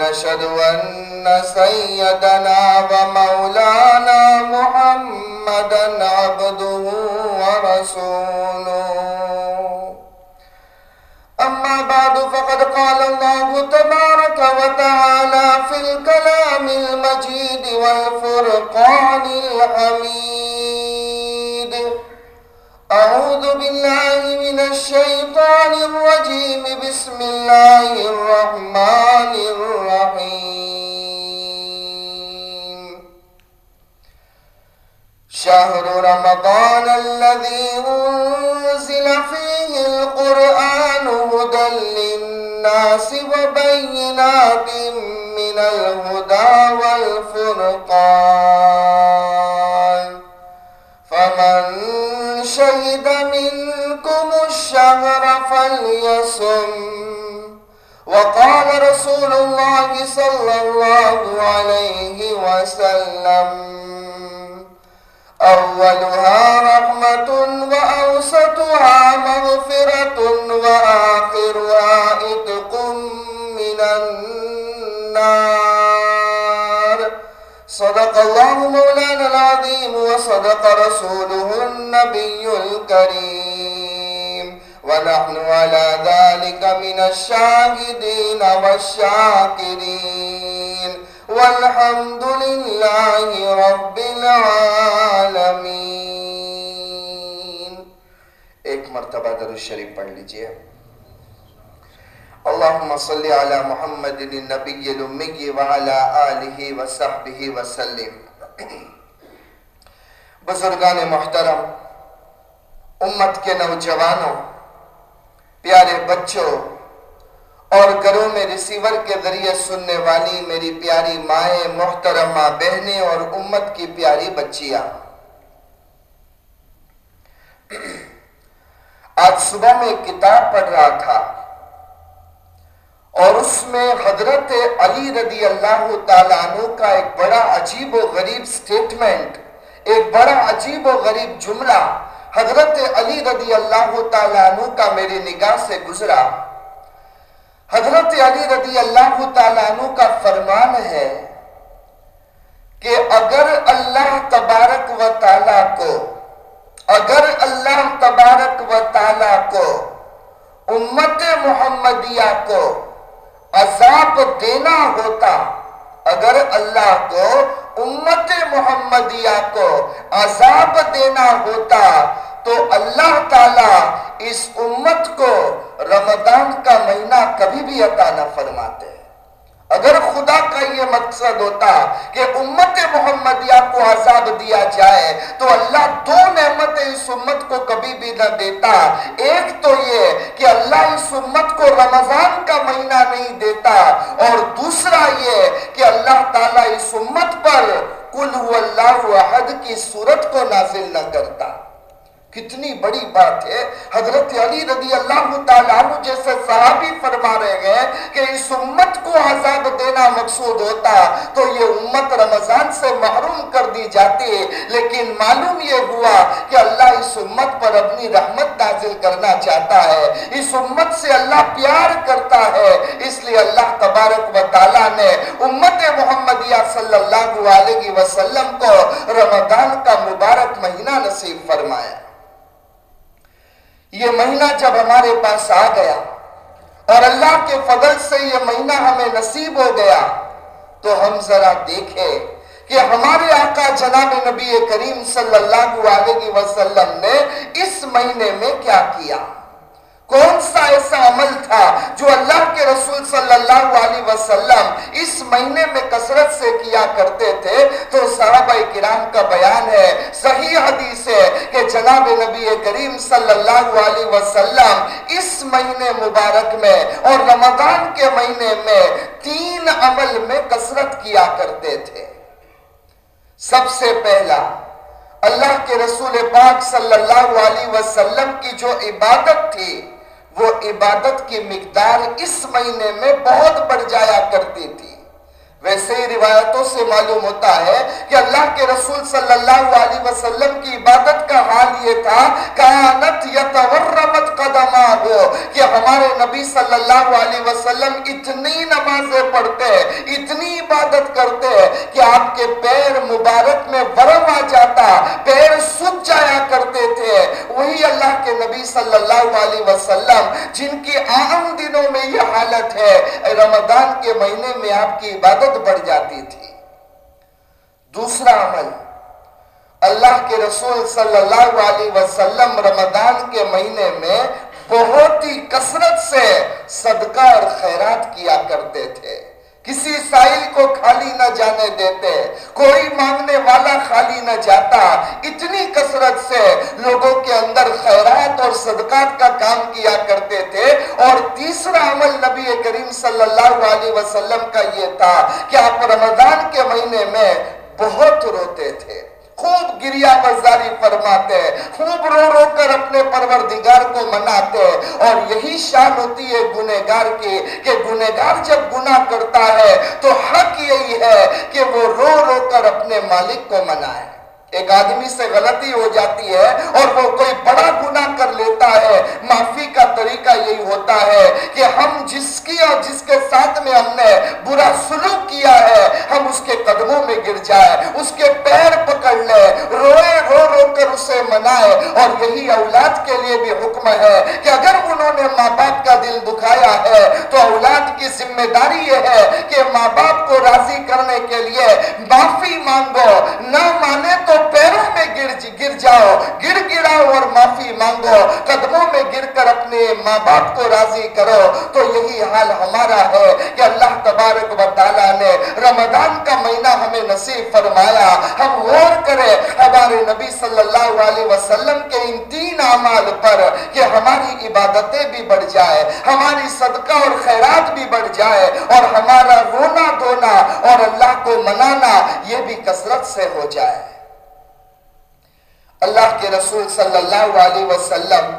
ونشهد أن سيدنا ومولانا محمدا عبده ورسوله. أما بعد فقد قال الله تبارك وتعالى في الكلام المجيد والفرقان الحميد. أعوذ بالله من الشيطان الرجيم. بسم الله شهر رمضان الذي أنزل فيه القرآن هدى للناس وبينات من الهدى والفرقان. فمن شهد منكم الشهر فليصم. وقال رسول الله صلى الله عليه وسلم أولها رحمة وأوسطها مغفرة وآخرها إتق من النار. صدق الله مولانا العظيم وصدق رسوله النبي الكريم. ونحن على ذلك من الشاهدين والشاكرين. والحمد لله رب العالمين ایک مرتبہ در الشریف پڑھ لیجیے۔ اللہم صلی علی محمد النبی الامی وعلا آلہ وصحبہ وسلم بزرگان محترم، امت کے نوجوانوں، پیارے بچوں اور گھروں میں ریسیور کے ذریعے سننے والی میری پیاری مائیں، محترمہ بہنیں اور امت کی پیاری بچیاں۔ آج صبح میں کتاب پڑھ رہا تھا اور اس میں حضرت علی رضی اللہ تعالیٰ عنہ کا ایک بڑا عجیب و غریب سٹیٹمنٹ ایک بڑا عجیب و غریب جملہ حضرت علی رضی اللہ تعالیٰ عنہ کا میری نگاہ سے گزرا۔ حضرت علی رضی اللہ تعالیٰ عنہ کا فرمان ہے کہ اگر اللہ تبارک و تعالیٰ کو، اگر اللہ تبارک و تعالیٰ کو، امت محمدیہ کو عذاب دینا ہوتا، اگر اللہ کو، امت محمدیہ کو عذاب دینا ہوتا تو اللہ تعالیٰ اس امت کو رمضان کا مہینہ کبھی بھی عطا نہ فرماتے۔ اگر خدا کا یہ مقصد ہوتا کہ امت محمدیہ کو عذاب دیا جائے، تو اللہ دو نعمتیں اس امت کو کبھی بھی نہ دیتا۔ ایک تو یہ کہ اللہ اس امت کو رمضان کا مہینہ نہیں دیتا، اور دوسرا یہ کہ اللہ تعالیٰ اس امت پر کل اللہ احد کی صورت کو نازل نہ کرتا۔ کتنی بڑی بات ہے۔ حضرت علی رضی اللہ تعالیٰ عنہ جیسے صحابی فرما رہے ہیں کہ اس امت کو عذاب دینا مقصود ہوتا، تو یہ امت رمضان سے محروم کر دی جاتی۔ لیکن معلوم یہ ہوا کہ اللہ اس امت پر اپنی رحمت نازل کرنا چاہتا ہے۔ اس امت سے اللہ پیار کرتا ہے۔ اس لیے اللہ تبارک و تعالیٰ نے امت محمدیہ صلی اللہ علیہ وسلم کو رمضان کا مبارک مہینہ نصیب فرمایا۔ یہ مہینہ جب ہمارے پاس آ گیا اور اللہ کے فضل سے یہ مہینہ ہمیں نصیب ہو گیا، تو ہم ذرا دیکھیں کہ ہمارے آقا جناب نبی کریم صلی اللہ علیہ وسلم نے اس مہینے میں کیا کیا۔ کون سا ایسا عمل تھا جو اللہ کے رسول صلی اللہ علیہ وسلم اس مہینے میں کثرت سے کیا کرتے تھے؟ تو صحابہ کرام کا بیان ہے، صحیح حدیث ہے کہ جناب نبی کریم صلی اللہ علیہ وسلم اس مہینے مبارک میں اور رمضان کے مہینے میں تین عمل میں کثرت کیا کرتے تھے۔ سب سے پہلا، اللہ کے رسول پاک صلی اللہ علیہ وسلم کی جو عبادت تھی وہ عبادت کی مقدار اس مہینے میں بہت بڑھ جایا کرتی تھی۔ ویسے ہی روایتوں سے معلوم ہوتا ہے کہ اللہ کے رسول صلی اللہ علیہ وسلم کی عبادت کا حال یہ تھا، کانت یتورمت قدمہ ہو کہ ہمارے نبی صلی اللہ علیہ وسلم اتنی نمازیں پڑھتے، اتنی عبادت کرتے کہ آپ کے پیر مبارک میں ورم آ جاتا، پیر سج جایا کرتے تھے۔ وہی اللہ کے نبی صلی اللہ علیہ وسلم جن کی عام دنوں میں یہ حالت ہے۔ رمضان کے مہینے میں آپ کی عبادت بڑھ جاتی تھی۔ دوسرا عمل، اللہ کے رسول صلی اللہ علیہ وسلم رمضان کے مہینے میں بہت ہی کثرت سے صدقہ اور خیرات کیا کرتے تھے۔ کسی سائل کو خالی نہ جانے دیتے، کوئی مانگنے والا خالی نہ جاتا۔ اتنی کثرت سے لوگوں کے اندر خیرات اور صدقات کا کام کیا کرتے تھے۔ اور تیسرا عمل نبی کریم صلی اللہ علیہ وسلم کا یہ تھا کہ آپ رمضان کے مہینے میں بہت روتے تھے۔ خوب گریا بزاری فرماتے خوب رو رو کر اپنے پروردگار کو مناتے اور یہی شان ہوتی ہے گنہگار کی، کہ گنہگار جب گناہ کرتا ہے تو حق یہی ہے کہ وہ رو رو کر اپنے مالک کو منائے۔ ایک آدمی سے غلطی ہو جاتی ہے اور وہ کوئی بڑا گناہ کر لیتا ہے، معافی کا طریقہ یہی ہوتا ہے کہ ہم جس کی اور جس کے ساتھ میں ہم نے برا سلوک کیا ہے، ہم اس کے قدموں میں گر جائے اس کے پیر پکڑ لے روئے رو رو کر اسے منائے اور یہی اولاد کے لیے بھی حکم ہے کہ اگر انہوں نے ماں باپ کا دل دکھایا ہے تو اولاد کی ذمہ داری یہ ہے کہ ماں باپ کو راضی کرنے کے لیے معافی مانگو، نہ مانے تو پیروں میں گر جی- گر جاؤ، گر گراؤ اور معافی مانگو، قدموں میں گر کر اپنے ماں باپ کو راضی کرو۔ تو یہی حال ہمارا ہے کہ اللہ تبارک و تعالیٰ نے رمضان کا مہینہ ہمیں نصیب فرمایا۔ ہم غور کریں ہمارے نبی صلی اللہ علیہ وسلم کے ان تین اعمال پر کہ ہماری عبادتیں بھی بڑھ جائے ہماری صدقہ اور خیرات بھی بڑھ جائے اور ہمارا رونا دھونا اور اللہ کو منانا یہ بھی کثرت سے ہو جائے۔ اللہ کے رسول صلی اللہ علیہ وسلم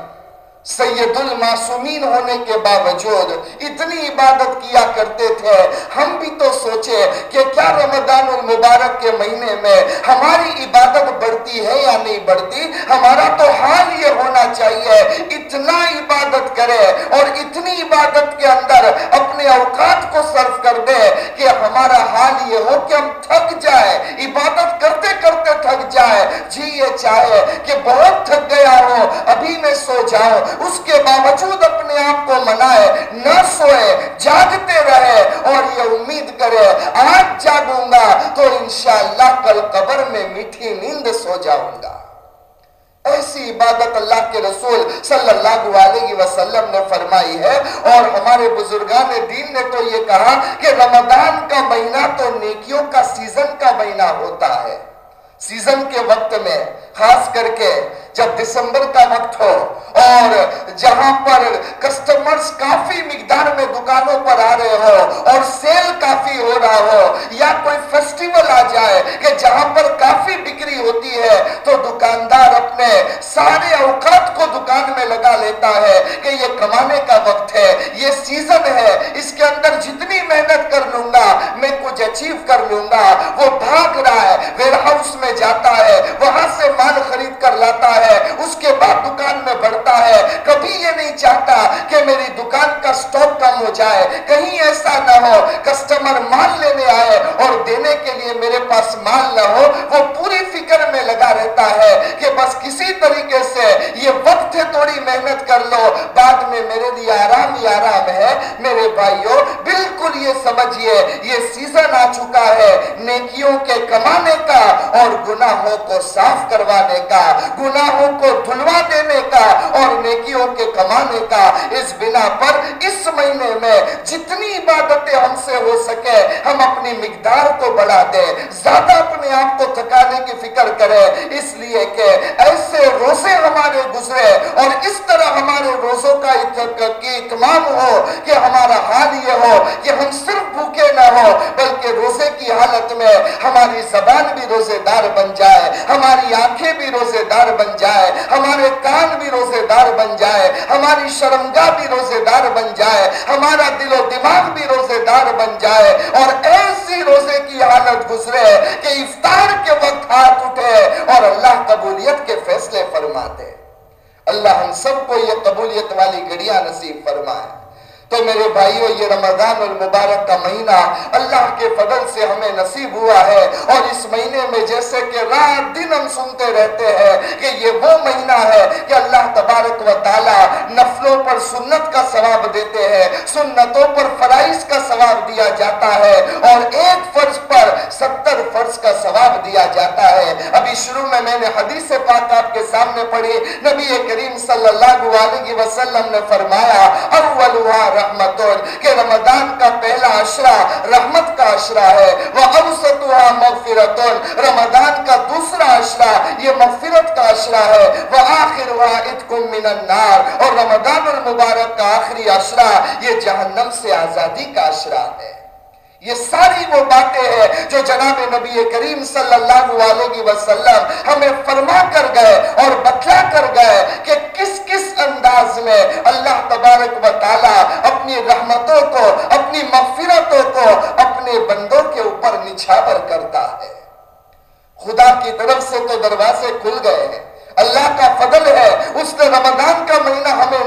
سید المعصومین ہونے کے باوجود اتنی عبادت کیا کرتے تھے۔ ہم بھی تو سوچے کہ کیا رمضان المبارک کے مہینے میں ہماری عبادت بڑھتی ہے یا نہیں بڑھتی؟ ہمارا تو حال یہ ہونا چاہیے، اتنا عبادت کرے اور اتنی عبادت کے اندر اپنے اوقات کو صرف کر دے کہ ہمارا حال یہ ہو کہ ہم تھک جائے، عبادت کرتے کرتے تھک جائے جی یہ چاہے کہ بہت تھک گیا ہو ابھی میں سو جاؤں اس کے باوجود اپنے آپ کو منائے، نہ سوئے، جاگتے رہے اور یہ امید کرے، آج جاگوں گا تو انشاءاللہ کل قبر میں میٹھی نیند سو جاؤں گا۔ ایسی عبادت اللہ کے رسول صلی اللہ علیہ وسلم نے فرمائی ہے اور ہمارے بزرگان دین نے تو یہ کہا کہ رمضان کا مہینہ تو نیکیوں کا سیزن کا مہینہ ہوتا ہے۔ سیزن کے وقت میں، خاص کر کے جب دسمبر کا وقت ہو اور جہاں پر کسٹمرز کافی مقدار میں دکانوں پر آ رہے ہو اور سیل کافی ہو رہا ہو یا کوئی فیسٹیول آ جائے کہ جہاں پر کافی بکری ہوتی ہے، تو دکاندار اپنے سارے اوقات کو دکان میں لگا لیتا ہے کہ یہ کمانے کا وقت ہے، یہ سیزن ہے، اس کے اندر جتنی محنت کر لوں گا میں کچھ اچیو کر لوں گا، وہ بھاگ رہا ہے ویئر ہاؤس میں جاتا ہے، وہاں سے مال خرید کر لاتا ہے، اس کے بعد دکان میں بڑھتا ہے۔ کبھی یہ نہیں چاہتا کہ میری دکان کا سٹاک کم ہو جائے، کہیں ایسا نہ ہو۔ کسٹمر مال لینے آئے اور دینے کے لیے میرے پاس مال نہ ہو، وہ پوری فکر میں لگا رہتا ہے کہ بس کسی طریقے سے یہ وقت ہے، تھوڑی محنت کر لو۔ بعد میں میرے لیے آرام ہی آرام ہے۔ میرے بھائیوں بالکل یہ سمجھئے یہ سیزن آ چکا ہے، نیکیوں کے کمانے کا اور گناہوں کو صاف کروانے کا، گناہوں کو دھلوا دینے کا اور نیکیوں کے کمانے کا۔ اس بنا پر اس مہینے میں جتنی عبادتیں ہم سے ہو سکے، ہم اپنی مقدار کو بڑھا دیں۔ زیادہ اپنے آپ کو تھکانے کی فکر کرے اس لیے کہ ایسے روزے ہمارے گزرے اور اس طرح ہمارے روزوں کا اتمام ہو کہ ہمارا حال یہ ہو کہ ہم صرف بھوکے نہ ہو بلکہ روزے کی حالت میں ہماری زبان بھی روزے دار بن جائے، ہماری آنکھیں بھی روزے دار بن جائے، ہمارے کان بھی روزے دار بن جائے، ہماری شرمگاہ بھی روزے دار بن جائے، ہمارا دل و دماغ بھی روزے دار بن جائے۔ اور ایسی روزے کی حالت گزرے کہ افطار کے وقت ہاتھ اٹھے اور اللہ قبولیت کے فیصلے فرماتے۔ اللہ ہم سب کو یہ قبولیت والی گھڑیاں نصیب فرمائے۔ تو میرے بھائیو، یہ رمضان المبارک کا مہینہ اللہ کے فضل سے ہمیں نصیب ہوا ہے۔ اور اس مہینے میں جیسے کہ رات دن ہم سنتے رہتے ہیں کہ یہ وہ مہینہ ہے کہ اللہ تبارک و تعالی نفلوں پر سنت کا ثواب دیتے ہیں، سنتوں پر فرائض کا ثواب دیا جاتا ہے۔ اور ایک فرض پر ستر فرض کا ثواب دیا جاتا ہے۔ ابھی شروع میں میں نے حدیث پاک آپ کے سامنے پڑھی، نبی کریم صلی اللہ علیہ وسلم نے فرمایا اولوہا رحمتون، کہ رمضان کا پہلا عشرہ رحمت کا عشرہ ہے وَأَوْسَتُهَا مَغْفِرَتون رمضان کا دوسرا عشرہ یہ مغفرت کا عشرہ ہے، وَآخِرُهَا اِتْكُم مِنَ النَّارِ۔ اور رمضان المبارک کا آخری عشرہ یہ جہنم سے آزادی کا عشرہ ہے۔ یہ ساری وہ باتیں ہیں جو جناب نبی کریم صلی اللہ علیہ وسلم ہمیں فرما کر گئے اور بتلا کر گئے کہ کس کس انداز میں اللہ تبارک و تعالی اپنی رحمتوں کو، اپنی مغفرتوں کو اپنے بندوں کے اوپر نچھاور کرتا ہے۔ خدا کی طرف سے تو دروازے کھل گئے ہیں۔ اللہ کا فضل ہے، اس نے رمضان کا مہینہ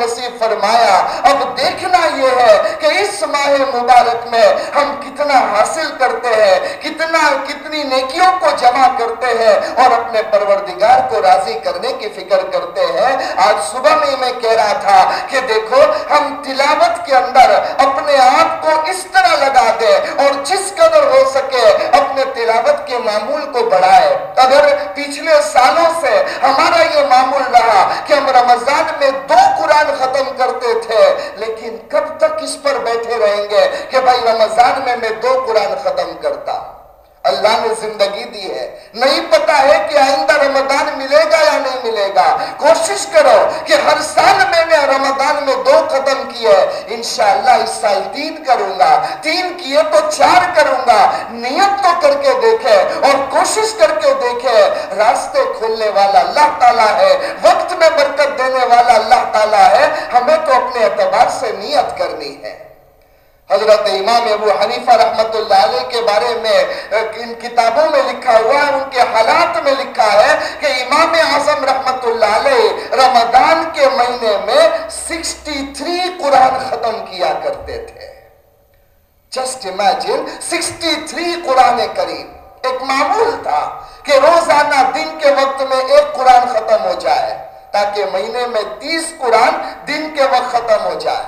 ہمیں نصیب فرمایا، اب دیکھنا یہ ہے کہ اس ماہ مبارک میں ہم کتنا حاصل کرتے ہیں، کتنا، کتنی نیکیوں کو جمع کرتے ہیں اور اپنے پروردگار کو راضی کرنے کی فکر کرتے ہیں۔ آج صبح میں میں کہہ رہا تھا کہ دیکھو، ہم تلاوت کے اندر اپنے آپ کو اس طرح لگا دیں اور جس قدر ہو سکے اپنے تلاوت کے معمول کو بڑھائے اگر پچھلے سالوں سے ہمارا یہ معمول رہا کہ ہم رمضان میں دو قرآن ختم کرتے تھے، لیکن کب تک اس پر بیٹھے رہیں گے کہ بھائی رمضان میں میں دو قرآن ختم کرتا۔ اللہ نے زندگی دی ہے۔ نہیں پتا ہے کہ آئندہ رمضان ملے گا یا نہیں ملے گا۔ کوشش کرو کہ ہر سال میں نے رمضان میں دو ختم کیے۔ انشاءاللہ اس سال تین کروں گا۔ تین کیے تو چار کروں گا۔ نیت تو کر کے دیکھے اور کوشش کر کے دیکھے۔ راستے کھولنے والا اللہ تعالیٰ ہے۔ وقت میں برکت دینے والا اللہ تعالیٰ ہے۔ ہمیں تو اپنے اعتبار سے نیت کرنی ہے۔ حضرت امام ابو حنیفہ رحمت اللہ علیہ کے بارے میں ان کتابوں میں لکھا ہوا ہے، ان کے حالات میں لکھا ہے کہ امام اعظم رحمت اللہ علیہ رمضان کے مہینے میں سکسٹی تھری قرآن ختم کیا کرتے تھے۔ جسٹ امیجن سکسٹی تھری قرآن کریم۔ ایک معمول تھا کہ روزانہ دن کے وقت میں ایک قرآن ختم ہو جائے تاکہ مہینے میں تیس قرآن دن کے وقت ختم ہو جائے۔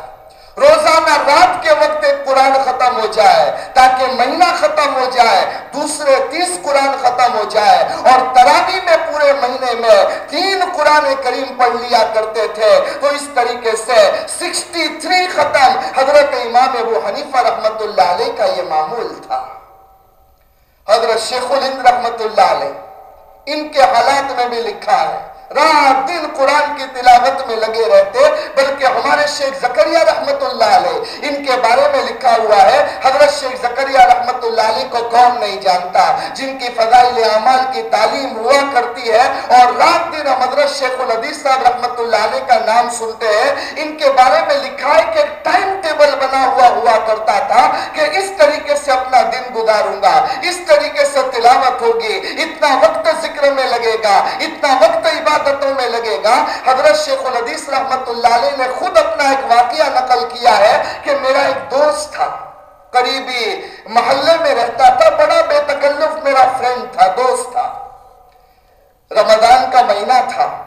روزانہ رات کے وقت ایک قرآن ختم ہو جائے تاکہ مہینہ ختم ہو جائے، دوسرے تیس قرآن ختم ہو جائے۔ اور تراوی میں پورے مہینے میں تین قرآن کریم پڑھ لیا کرتے تھے۔ تو اس طریقے سے سکسٹی تھری ختم۔ حضرت امام ابو حنیفہ رحمت اللہ علیہ کا یہ معمول تھا۔ حضرت شیخ الہند رحمت اللہ علیہ، ان کے حالات میں بھی لکھا ہے۔ رات دن قرآن کی تلاوت میں لگے رہتے، بلکہ ہمارے شیخ زکریہ رحمت اللہ علیہ، ان کے بارے میں لکھا ہوا ہے، حضرت شیخ زکریہ رحمت اللہ علیہ کو کون نہیں جانتا؟ جن کی فضائل اعمال کی تعلیم ہوا کرتی ہے اور رات دن حضرت شیخ الحدیث صاحب رحمت اللہ علیہ کا نام سنتے ہیں، ان کے بارے میں لکھا ہے کہ ٹائم ٹیبل بنا ہوا ہوا کرتا تھا کہ اس طریقے سے اپنا دن گزاروں گا، اس طریقے سے تلاوت ہوگی، اتنا وقت ذکر میں لگے گا، اتنا وقت عبادت عبادتوں میں لگے گا۔ حضرت شیخ الحدیث رحمت اللہ علیہ نے خود اپنا ایک واقعہ نقل کیا ہے کہ میرا ایک دوست تھا، قریبی محلے میں رہتا تھا، بڑا بے تکلف میرا فرینڈ تھا، دوست تھا۔ رمضان کا مہینہ تھا۔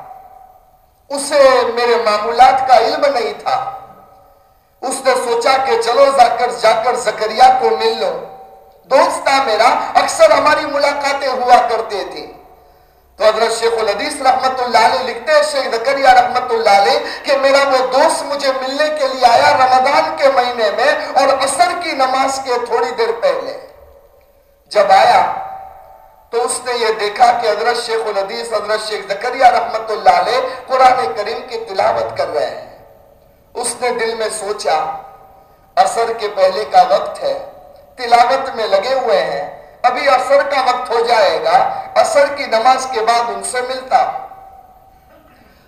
اسے میرے معمولات کا علم نہیں تھا۔ اس نے سوچا کہ چلو جا کر جا کر زکریہ کو مل لو۔ دوست تھا میرا، اکثر ہماری ملاقاتیں ہوا کرتے تھے۔ تو حضرت شیخ الحدیث رحمت اللہ علیہ لکھتے ہیں، شیخ ذکریہ رحمت اللہ علیہ، کہ میرا وہ دوست مجھے ملنے کے لیے آیا رمضان کے مہینے میں اور عصر کی نماز کے تھوڑی دیر پہلے۔ جب آیا تو اس نے یہ دیکھا کہ حضرت شیخ الحدیث، حضرت شیخ ذکریہ رحمت اللہ علیہ قرآن کریم کی تلاوت کر رہے ہیں۔ اس نے دل میں سوچا، عصر کے پہلے کا وقت ہے، تلاوت میں لگے ہوئے ہیں۔ ابھی اثر کا وقت ہو جائے گا اثر کی نماز کے بعد ان سے ملتا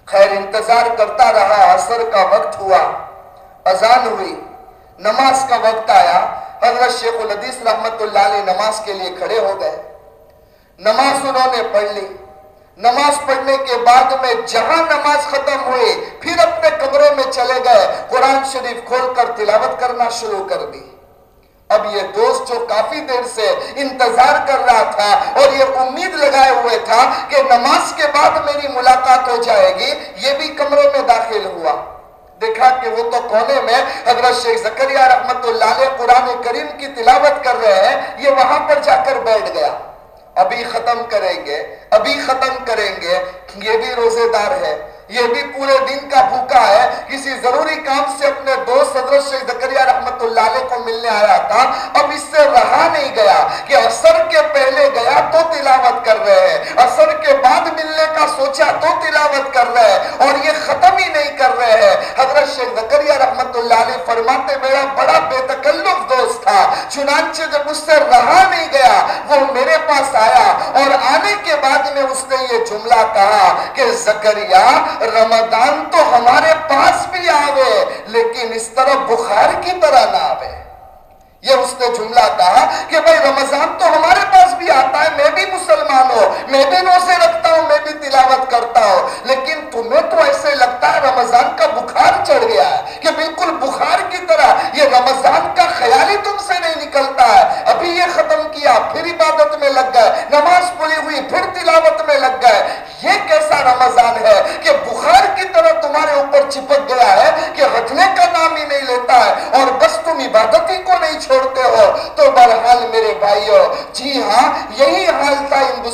خیر، انتظار کرتا رہا اثر کا وقت ہوا، اذان ہوئی، نماز کا وقت آیا، حضرت شیخ الحدیث رحمت اللہ علیہ نماز کے لیے کھڑے ہو گئے۔ نماز انہوں نے پڑھ لی۔ نماز پڑھنے کے بعد میں جہاں نماز ختم ہوئی، پھر اپنے کمرے میں چلے گئے، قرآن شریف کھول کر تلاوت کرنا شروع کر دی۔ اب یہ دوست جو کافی دیر سے انتظار کر رہا تھا اور یہ امید لگائے ہوئے تھا کہ نماز کے بعد میری ملاقات ہو جائے گی، یہ بھی کمرے میں داخل ہوا۔ دیکھا کہ وہ تو کونے میں حضرت شیخ زکریہ رحمت اللہ علیہ قرآن کریم کی تلاوت کر رہے ہیں، یہ وہاں پر جا کر بیٹھ گیا۔ ابھی ختم کریں گے، ابھی ختم کریں گے، یہ بھی روزے دار ہے۔ یہ بھی پورے دن کا بھوکا ہے۔ کسی ضروری کام سے اپنے دوست حضرت شیخ زکریہ رحمت اللہ علیہ کو ملنے آیا تھا۔ اب اس سے رہا نہیں گیا کہ اثر کے پہلے گیا تو تلاوت کر رہے ہیں۔ اثر کے بعد ملنے کا سوچا تو تلاوت کر رہے ہیں۔ اور یہ ختم ہی نہیں کر رہے ہیں۔ حضرت شیخ زکریہ رحمت اللہ علیہ فرماتے میرا بڑا بے تکلف دوست تھا۔ چنانچہ جب اس سے رہا نہیں گیا، وہ میرے پاس آیا اور آنے کے بعد میں اس نے یہ جملہ کہا کہ زکریہ رمضان تو ہمارے پاس بھی آوے لیکن اس طرح بخار کی طرح نہ آوے۔ یہ اس نے جملہ کہا کہ بھائی رمضان تو ہمارے پاس بھی آتا ہے، میں بھی مسلمان ہوں، میں بھی نوزے رکھتا ہوں، میں بھی تلاوت کرتا ہوں۔ لیکن تمہیں تو ایسے لگتا ہے رمضان کا بخار چڑھ گیا ہے کہ بالکل بخار کی طرح یہ رمضان کا خیال ہی تم سے نہیں نکلتا ہے۔ ابھی یہ ختم کیا، پھر عبادت میں لگ گئے، نماز پڑی ہوئی، پھر تلاوت میں لگ گئے۔ یہ کیسا رمضان ہے کہ بخار کی طرح تمہارے اوپر چپک گیا ہے کہ ہٹنے کا نام ہی نہیں لیتا ہے اور بس تم عبادت ہی کو نہیں چھوڑتے ہو تو برحال میرے بھائیو جی ہاں یہی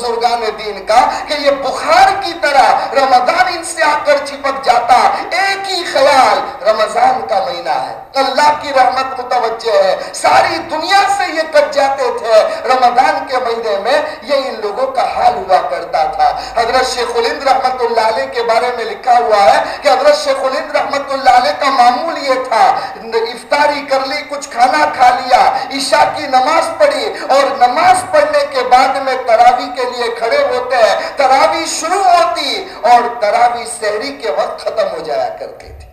بزرگان دین کا کہ یہ بخار کی طرح رمضان ان سے آ کر چپک جاتا ایک ہی خیال رمضان کا مہینہ ہے۔ اللہ کی رحمت متوجہ ہے۔ ساری دنیا سے یہ کٹ جاتے تھے۔ رمضان کے مہینے میں یہ ان لوگوں کا حال ہوا کرتا تھا۔ حضرت شیخ الند رحمت اللہ علیہ کے بارے میں لکھا ہوا ہے کہ حضرت شیخ الند رحمت اللہ علیہ کا معمول یہ تھا۔ افطاری کر لی، کچھ کھانا کھا لیا، عشاء کی نماز پڑھی اور نماز پڑھنے کے بعد میں تراوی کے لیے لیے کھڑے ہوتے ہیں، تراوی شروع ہوتی اور تراوی سہری کے وقت ختم ہو جایا کرتی تھی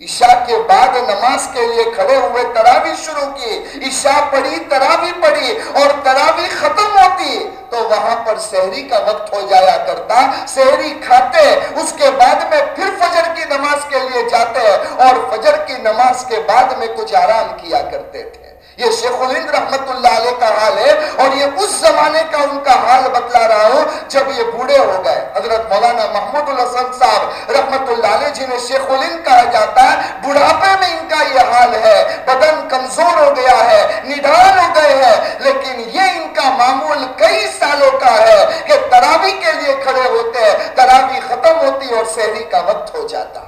عشاء کے بعد نماز کے لیے کھڑے ہوئے تراوی شروع کی، عشاء پڑھی، تراوی پڑھی اور تراوی ختم ہوتی تو وہاں پر سہری کا وقت ہو جایا کرتا۔ سہری کھاتے، اس کے بعد میں پھر فجر کی نماز کے لیے جاتے اور فجر کی نماز کے بعد میں کچھ آرام کیا کرتے تھے۔ یہ شیخ الہند رحمت اللہ علیہ کا حال ہے اور یہ اس زمانے کا ان کا حال بتلا رہا ہوں جب یہ بوڑھے ہو گئے۔ حضرت مولانا محمود الحسن صاحب رحمت اللہ علیہ جنہیں شیخ الہند کہا جاتا ہے، بڑھاپے میں ان کا یہ حال ہے۔ بدن کمزور ہو گیا ہے نڈال ہو گئے ہیں۔ لیکن یہ ان کا معمول کئی سالوں کا ہے کہ تراوی کے لیے کھڑے ہوتے ہیں۔ تراوی ختم ہوتی اور سہری کا وقت ہو جاتا۔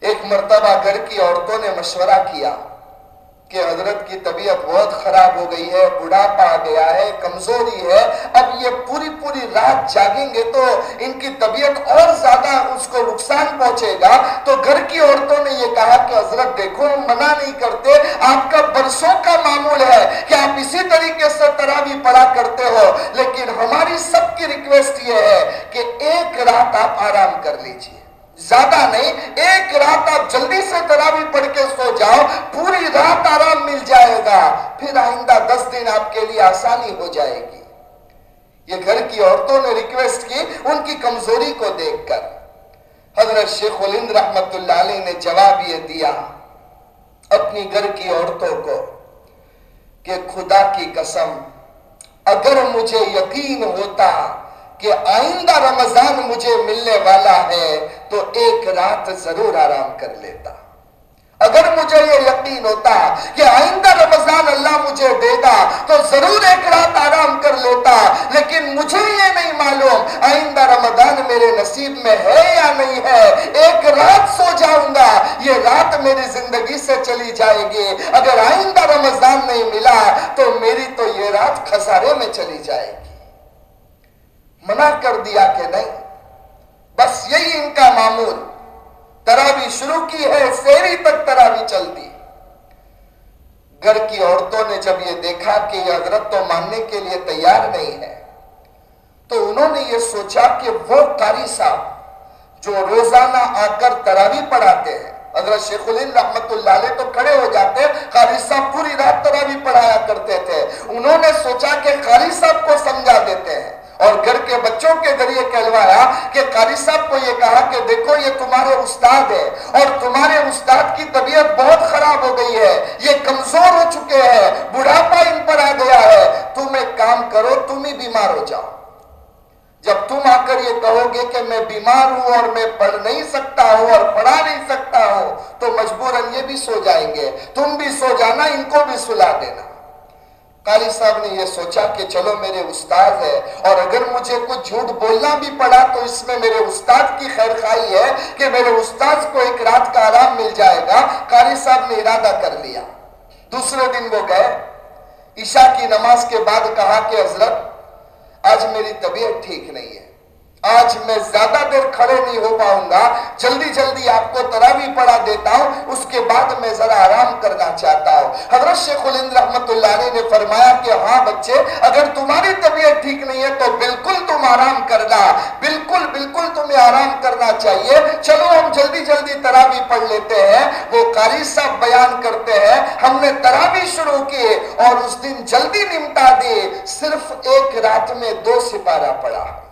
ایک مرتبہ گھر کی عورتوں نے مشورہ کیا۔ کہ حضرت کی طبیعت بہت خراب ہو گئی ہے، بڑھاپا آ گیا ہے، کمزوری ہے۔ اب یہ پوری پوری رات جاگیں گے تو ان کی طبیعت اور زیادہ اس کو نقصان پہنچے گا۔ تو گھر کی عورتوں نے یہ کہا کہ حضرت دیکھو، ہم منع نہیں کرتے، آپ کا برسوں کا معمول ہے کہ آپ اسی طریقے سے تراوی پڑا کرتے ہو۔ لیکن ہماری سب کی ریکویسٹ یہ ہے کہ ایک رات آپ آرام کر لیجیے۔ زیادہ نہیں ایک رات آپ جلدی سے تراوی پڑھ کے سو جاؤ پوری رات آرام مل جائے گا پھر آئندہ دس دن آپ کے لیے آسانی ہو جائے گی یہ گھر کی عورتوں نے ریکویسٹ کی ان کی کمزوری کو دیکھ کر حضرت شیخ الند رحمت اللہ علیہ نے جواب یہ دیا اپنی گھر کی عورتوں کو کہ خدا کی قسم اگر مجھے یقین ہوتا کہ آئندہ رمضان مجھے ملنے والا ہے تو ایک رات ضرور آرام کر لیتا۔ اگر مجھے یہ یقین ہوتا کہ آئندہ رمضان اللہ مجھے دے گا تو ضرور ایک رات آرام کر لیتا، لیکن مجھے یہ نہیں معلوم آئندہ رمضان میرے نصیب میں ہے یا نہیں ہے۔ ایک رات سو جاؤں گا، یہ رات میری زندگی سے چلی جائے گی۔ اگر آئندہ رمضان نہیں ملا تو میری تو یہ رات خسارے میں چلی جائے گی۔ منع کر دیا کہ نہیں۔ بس یہی ان کا معمول۔ تراوی شروع کی ہے سیری تک تراوی چلتی۔ گھر کی عورتوں نے جب یہ دیکھا کہ یہ حضرت تو ماننے کے لیے تیار نہیں ہے، تو انہوں نے یہ سوچا کہ وہ قاری صاحب جو روزانہ آ کر تراوی پڑھاتے ہیں، حضرت شیخ الہند رحمت اللہ علیہ تو کھڑے ہو جاتے قاری صاحب پوری رات تراوی پڑھایا کرتے تھے۔ انہوں نے سوچا کہ قاری صاحب کو سمجھا دیتے ہیں۔ اور گھر کے بچوں کے ذریعے کہلوایا کہ قاری صاحب کو یہ کہا کہ دیکھو یہ تمہارے استاد ہے اور تمہارے استاد کی طبیعت بہت خراب ہو گئی ہے، یہ کمزور ہو چکے ہیں، بڑھاپا ان پر آ گیا ہے، تم ایک کام کرو، تم ہی بیمار ہو جاؤ۔ جب تم آ کر یہ کہو گے کہ میں بیمار ہوں اور میں پڑھ نہیں سکتا ہوں اور پڑھا نہیں سکتا ہوں، تو مجبوراً یہ بھی سو جائیں گے۔ تم بھی سو جانا، ان کو بھی سلا دینا۔ قاری صاحب نے یہ سوچا کہ چلو میرے استاد ہے اور اگر مجھے کچھ جھوٹ بولنا بھی پڑا تو اس میں میرے استاد کی خیر خائی ہے کہ میرے استاد کو ایک رات کا آرام مل جائے گا قاری صاحب نے ارادہ کر لیا دوسرے دن وہ گئے عشاء کی نماز کے بعد کہا کہ حضرت آج میری طبیعت ٹھیک نہیں ہے آج میں زیادہ دیر کھڑے نہیں ہو پاؤں گا۔ جلدی جلدی آپ کو تراوی پڑھا دیتا ہوں۔ اس کے بعد میں ذرا آرام کرنا چاہتا ہوں۔ حضرت شیخ الند رحمت اللہ علیہ نے فرمایا کہ ہاں بچے، اگر تمہاری طبیعت ٹھیک نہیں ہے تو بالکل تم آرام کرنا۔ بالکل بالکل تمہیں آرام کرنا چاہیے۔ چلو ہم جلدی جلدی تراوی پڑھ لیتے ہیں۔ وہ قاری صاحب بیان کرتے ہیں۔ ہم نے تراوی شروع کی اور اس دن جلدی نمٹا دی۔ صرف ایک رات میں دو سپارہ پڑھا۔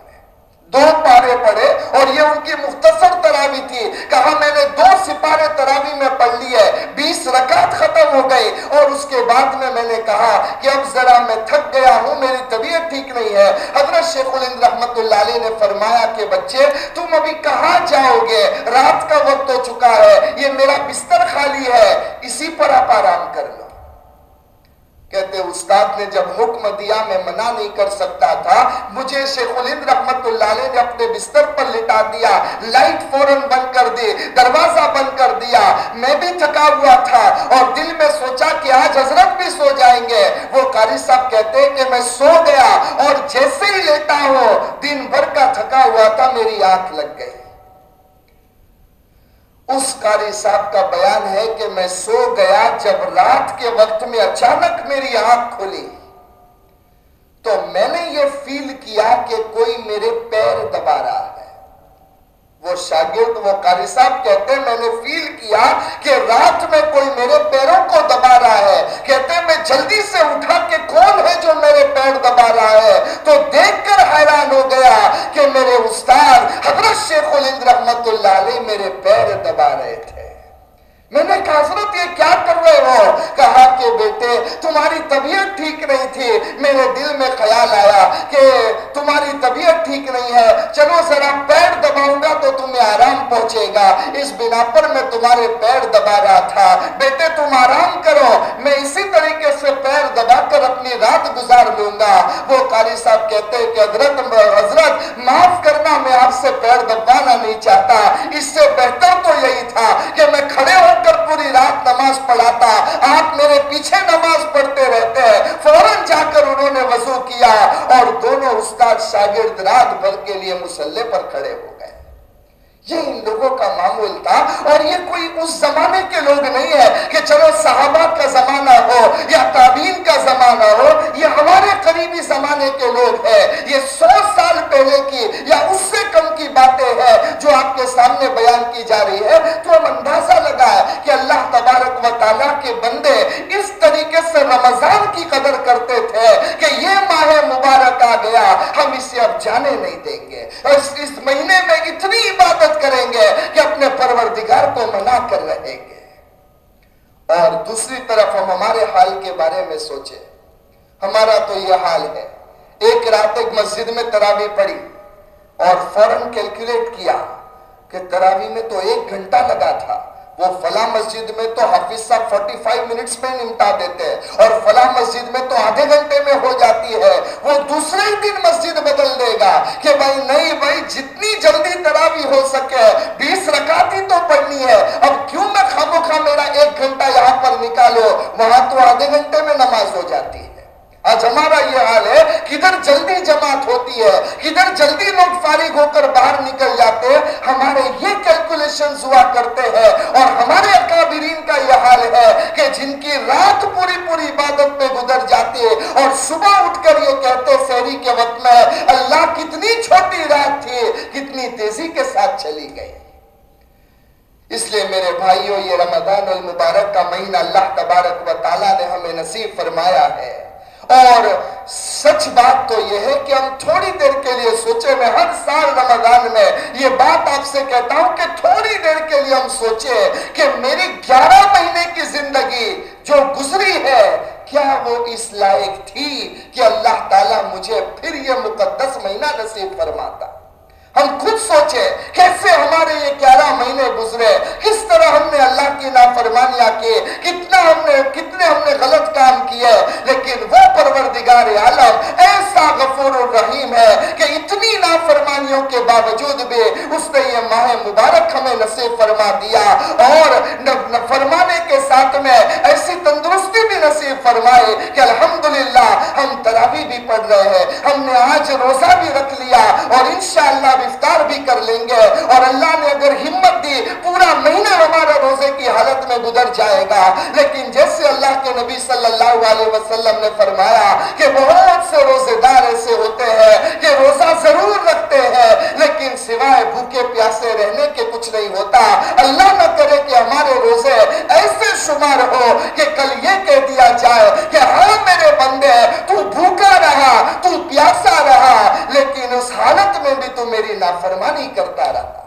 دو پارے پڑھے اور یہ ان کی مختصر تراوی تھی۔ کہا، میں نے دو سپارے تراوی میں پڑھ لی ہے۔ بیس رکعت ختم ہو گئی اور اس کے بعد میں میں نے کہا کہ اب ذرا میں تھک گیا ہوں، میری طبیعت ٹھیک نہیں ہے۔ حضرت شیخ الند رحمت اللہ علیہ نے فرمایا کہ بچے، تم ابھی کہاں جاؤ گے؟ رات کا وقت ہو چکا ہے، یہ میرا بستر خالی ہے، اسی پر آپ آرام کر لو۔ کہتے استاد نے جب حکم دیا، میں منع نہیں کر سکتا تھا، مجھے شیخ الہند رحمت اللہ علیہ نے اپنے بستر پر لٹا دیا، لائٹ فورن بند کر دی، دروازہ بند کر دیا۔ میں بھی تھکا ہوا تھا اور دل میں سوچا کہ آج حضرت بھی سو جائیں گے۔ وہ قاری صاحب کہتے کہ میں سو گیا اور جیسے ہی لیتا ہوں، دن بھر کا تھکا ہوا تھا، میری آنکھ لگ گئی۔ اس قاری صاحب کا بیان ہے کہ میں سو گیا جب رات کے وقت میں اچانک میری آنکھ کھلی۔ تو میں نے یہ فیل کیا کہ کوئی میرے پیر دبا رہا۔ وہ شاگرد وہ قاری صاحب کہتے ہیں، میں نے فیل کیا کہ رات میں کوئی میرے پیروں کو دبا رہا ہے۔ کہتے ہیں، میں جلدی سے اٹھا کہ کون ہے جو میرے پیر دبا رہا ہے؟ تو دیکھ کر حیران ہو گیا کہ میرے استاد حضرت شیخ الند رحمت اللہ علیہ میرے پیر دبا رہے تھے۔ میں نے کہا حضرت یہ کیا کر رہے ہو کہا کہ بیٹے تمہاری طبیعت ٹھیک نہیں تھی میرے دل میں خیال آیا کہ تمہاری طبیعت ٹھیک نہیں ہے چلو ذرا پیر دباؤں گا تو تمہیں آرام پہنچے گا اس بنا پر میں تمہارے پیر دبا رہا تھا بیٹے تم آرام کرو میں اسی طریقے سے پیر دبا کر اپنی رات گزار لوں گا وہ قاری صاحب کہتے ہیں کہ حضرت حضرت معاف کرنا میں آپ سے پیر دبانا نہیں چاہتا اس سے بہتر تو یہی تھا کہ میں کھڑے ہو کر پوری رات نماز پڑھاتا، آپ میرے پیچھے نماز پڑھتے رہتے فوراً جا کر انہوں نے وضو کیا اور دونوں استاد شاگرد رات بھر کے لیے مسلح پر کھڑے ہو گئے۔ یہ ان لوگوں کا معمول تھا اور یہ کوئی اس زمانے کے لوگ نہیں ہے کہ چلو صحابہ کا زمانہ ہو یا تابین کا زمانہ ہو یہ ہمارے قریبی زمانے کے لوگ ہیں یہ سو سال پہلے کی یا اس سے کم کی باتیں ہیں جو آپ کے سامنے بیان کی جا رہی ہے تو ہم اندازہ لگا ہے کہ اللہ تبارک و تعالیٰ کے بندے اس طریقے سے رمضان کی قدر کرتے تھے کہ یہ ماہ مبارک آ گیا ہم اسے اب جانے نہیں دیں گے۔ اس, اس مہینے میں اتنی عبادت کریں گے کہ اپنے پروردگار کو منا کر رہیں گے۔ اور دوسری طرف ہم ہمارے حال کے بارے میں سوچے ہمارا تو یہ حال ہے۔ ایک رات ایک مسجد میں تراوی پڑی اور فوراً کیلکولیٹ کیا کہ تراوی میں تو ایک گھنٹہ لگا تھا۔ وہ فلاں مسجد میں تو حافظ صاحب فورٹی فائیو منٹس میں نمٹا دیتے ہیں اور فلاں مسجد میں تو آدھے گھنٹے میں ہو جاتی ہے۔ وہ دوسرے دن مسجد بدل دے گا کہ بھائی نہیں بھائی جتنی جلدی تراوی ہو سکے بیس رکاتی تو پڑھنی ہے۔ اب کیوں میں خامو میرا ایک گھنٹہ یہاں پر نکالو؟ وہاں تو آدھے گھنٹے میں نماز ہو جاتی ہے۔ آج ہمارا یہ حال ہے کدھر جلدی جماعت ہوتی ہے کدھر جلدی لوگ فارغ ہو کر باہر نکل جاتے ہیں۔ ہمارے یہ کیلکولیشن ہوا کرتے ہیں۔ اور ہمارے اکابرین کا یہ حال ہے کہ جن کی رات پوری پوری عبادت میں گزر جاتی ہے اور صبح اٹھ کر یہ کہتے سہری کے وقت میں اللہ کتنی چھوٹی رات تھی، کتنی تیزی کے ساتھ چلی گئی۔ اس لیے میرے بھائیوں یہ رمضان المبارک کا مہینہ اللہ تبارک و تعالیٰ نے ہمیں نصیب فرمایا ہے۔ اور سچ بات تو یہ ہے کہ ہم تھوڑی دیر کے لیے سوچے میں ہر سال رمضان میں یہ بات آپ سے کہتا ہوں کہ تھوڑی دیر کے لیے ہم سوچے کہ میری گیارہ مہینے کی زندگی جو گزری ہے، کیا وہ اس لائق تھی کہ اللہ تعالیٰ مجھے پھر یہ مقدس مہینہ نصیب فرماتا؟ ہم خود سوچے کیسے ہمارے یہ گیارہ مہینے گزرے۔ کس طرح ہم نے اللہ کی نافرمانیاں کی، کتنا ہم نے، کتنے ہم نے غلط کام کیے۔ لیکن وہ پروردگار عالم ایسا غفور الرحیم ہے کہ اتنی نافرمانیوں کے باوجود بھی اس نے یہ ماہ مبارک ہمیں نصیب فرما دیا۔ اور فرمانے کے ساتھ میں ایسی تندرستی بھی نصیب فرمائے کہ الحمدللہ ہم تراوی بھی پڑھ رہے ہیں۔ ہم نے آج روزہ بھی رکھ لیا اور انشاءاللہ افطار بھی کر لیں گے اور اللہ نے اگر ہمت دی، پورا مہینہ ہمارا روزے کی حالت میں گزر جائے گا۔ لیکن جیسے اللہ کے نبی صلی اللہ علیہ وسلم نے فرمایا کہ بہت سے روزے دار ایسے ہوتے ہیں کہ روزہ ضرور رکھتے ہیں، لیکن سوائے بھوکے پیاسے رہنے کے کچھ نہیں ہوتا۔ اللہ نہ کرے کہ ہمارے روزے ایسے شمار ہو کہ کل یہ کہہ دیا جائے کہ ہاں میرے بندے، تو بھوکا رہا، تو پیاسا رہا حالت میں بھی تو میری نافرمانی کرتا رہا